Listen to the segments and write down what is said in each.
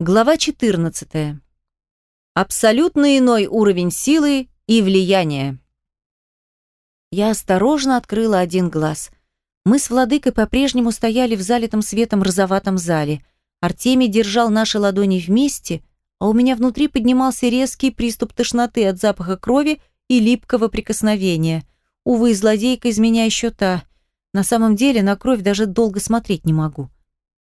Глава 14. Абсолютно иной уровень силы и влияния. Я осторожно открыла один глаз. Мы с владыкой по-прежнему стояли в залитом светом розоватом зале. Артемий держал наши ладони вместе, а у меня внутри поднимался резкий приступ тошноты от запаха крови и липкого прикосновения. Увы, злодейка из меня еще та. На самом деле на кровь даже долго смотреть не могу.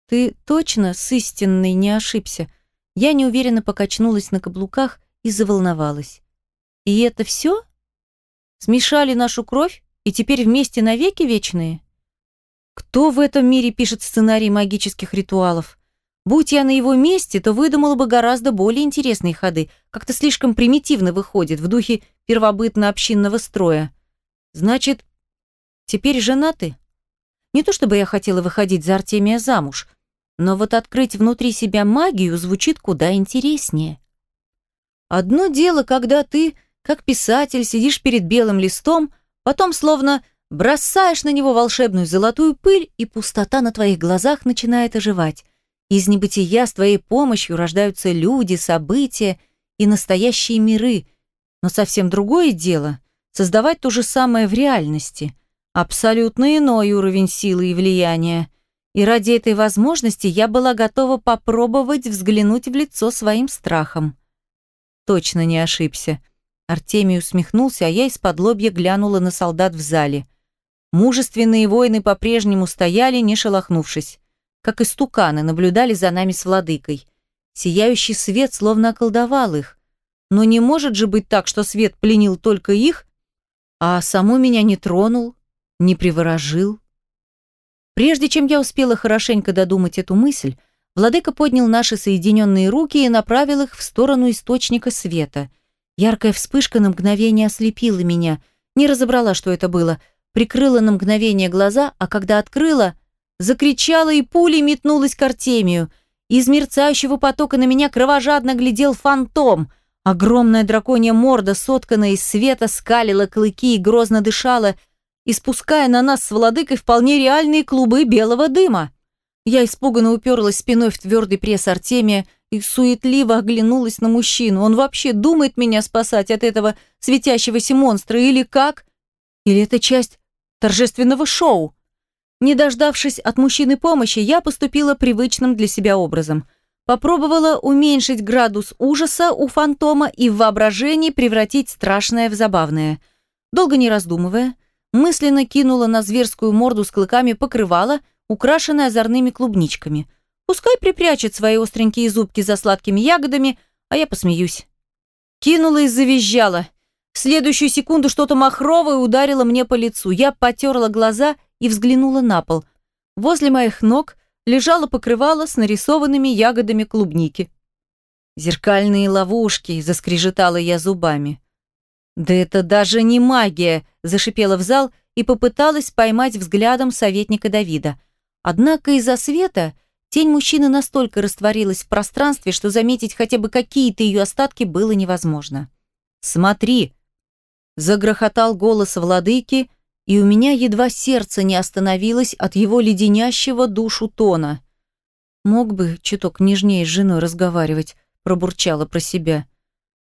«Ты точно с истинной не ошибся?» Я неуверенно покачнулась на каблуках и заволновалась. «И это все? Смешали нашу кровь и теперь вместе навеки вечные?» Кто в этом мире пишет сценарий магических ритуалов? Будь я на его месте, то выдумала бы гораздо более интересные ходы. Как-то слишком примитивно выходит, в духе первобытно-общинного строя. Значит, теперь женаты? Не то чтобы я хотела выходить за Артемия замуж, но вот открыть внутри себя магию звучит куда интереснее. Одно дело, когда ты, как писатель, сидишь перед белым листом, потом словно бросаешь на него волшебную золотую пыль, и пустота на твоих глазах начинает оживать. Из небытия с твоей помощью рождаются люди, события и настоящие миры. Но совсем другое дело — создавать то же самое в реальности. Абсолютно иной уровень силы и влияния — и ради этой возможности я была готова попробовать взглянуть в лицо своим страхом. Точно не ошибся. Артемий усмехнулся, а я из-под лобья глянула на солдат в зале. Мужественные воины по-прежнему стояли, не шелохнувшись. Как истуканы, наблюдали за нами с владыкой. Сияющий свет словно околдовал их. Но не может же быть так, что свет пленил только их, а саму меня не тронул, не приворожил. Прежде чем я успела хорошенько додумать эту мысль, владыка поднял наши соединенные руки и направил их в сторону источника света. Яркая вспышка на мгновение ослепила меня. Не разобрала, что это было. Прикрыла на мгновение глаза, а когда открыла, закричала и пулей метнулась к Артемию. Из мерцающего потока на меня кровожадно глядел фантом. Огромная драконья морда, сотканная из света, скалила клыки и грозно дышала, испуская на нас с владыкой вполне реальные клубы белого дыма. Я испуганно уперлась спиной в твердый пресс Артемия и суетливо оглянулась на мужчину. Он вообще думает меня спасать от этого светящегося монстра или как? Или это часть торжественного шоу? Не дождавшись от мужчины помощи, я поступила привычным для себя образом. Попробовала уменьшить градус ужаса у фантома и в воображении превратить страшное в забавное. Долго не раздумывая, мысленно кинула на зверскую морду с клыками покрывало, украшенное озорными клубничками. Пускай припрячет свои остренькие зубки за сладкими ягодами, а я посмеюсь. Кинула и завизжала. В следующую секунду что-то махровое ударило мне по лицу. Я потерла глаза и взглянула на пол. Возле моих ног лежало покрывало с нарисованными ягодами клубники. «Зеркальные ловушки», — заскрежетала я зубами. «Да это даже не магия!» – зашипела в зал и попыталась поймать взглядом советника Давида. Однако из-за света тень мужчины настолько растворилась в пространстве, что заметить хотя бы какие-то ее остатки было невозможно. «Смотри!» – загрохотал голос владыки, и у меня едва сердце не остановилось от его леденящего душу тона. «Мог бы чуток нежнее с женой разговаривать», – пробурчала про себя –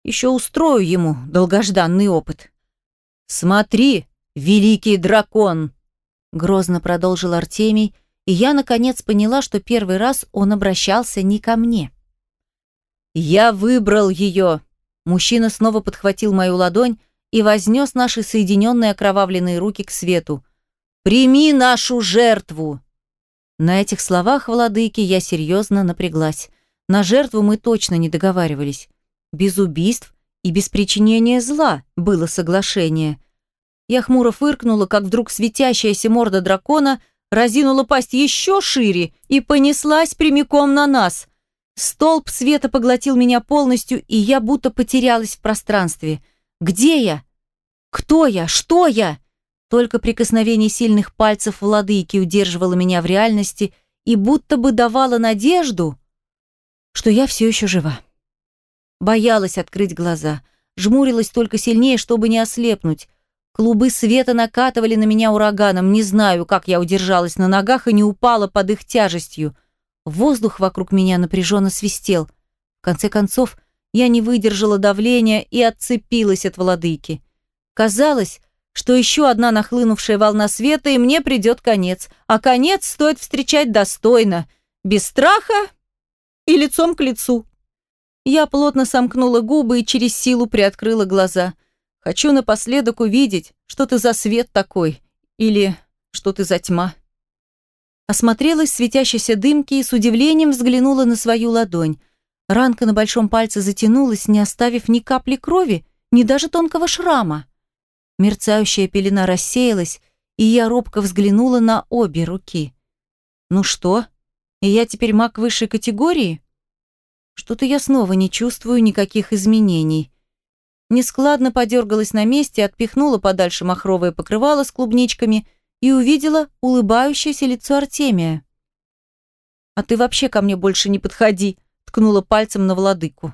еще устрою ему долгожданный опыт. «Смотри, великий дракон!» Грозно продолжил Артемий, и я, наконец, поняла, что первый раз он обращался не ко мне. «Я выбрал ее!» Мужчина снова подхватил мою ладонь и вознес наши соединенные окровавленные руки к свету. «Прими нашу жертву!» На этих словах, владыки, я серьезно напряглась. На жертву мы точно не договаривались. Без убийств и без причинения зла было соглашение. Я хмуро фыркнула, как вдруг светящаяся морда дракона разинула пасть еще шире и понеслась прямиком на нас. Столб света поглотил меня полностью, и я будто потерялась в пространстве. Где я? Кто я? Что я? Только прикосновение сильных пальцев владыки удерживало меня в реальности и будто бы давало надежду, что я все еще жива. Боялась открыть глаза. Жмурилась только сильнее, чтобы не ослепнуть. Клубы света накатывали на меня ураганом. Не знаю, как я удержалась на ногах и не упала под их тяжестью. Воздух вокруг меня напряженно свистел. В конце концов, я не выдержала давления и отцепилась от владыки. Казалось, что еще одна нахлынувшая волна света, и мне придет конец. А конец стоит встречать достойно, без страха и лицом к лицу. Я плотно сомкнула губы и через силу приоткрыла глаза. Хочу напоследок увидеть, что ты за свет такой, или что ты за тьма. Осмотрелась в светящейся дымки и с удивлением взглянула на свою ладонь. Ранка на большом пальце затянулась, не оставив ни капли крови, ни даже тонкого шрама. Мерцающая пелена рассеялась, и я робко взглянула на обе руки. «Ну что? И я теперь маг высшей категории?» Что-то я снова не чувствую никаких изменений. Нескладно подергалась на месте, отпихнула подальше махровое покрывало с клубничками и увидела улыбающееся лицо Артемия. «А ты вообще ко мне больше не подходи», ткнула пальцем на владыку.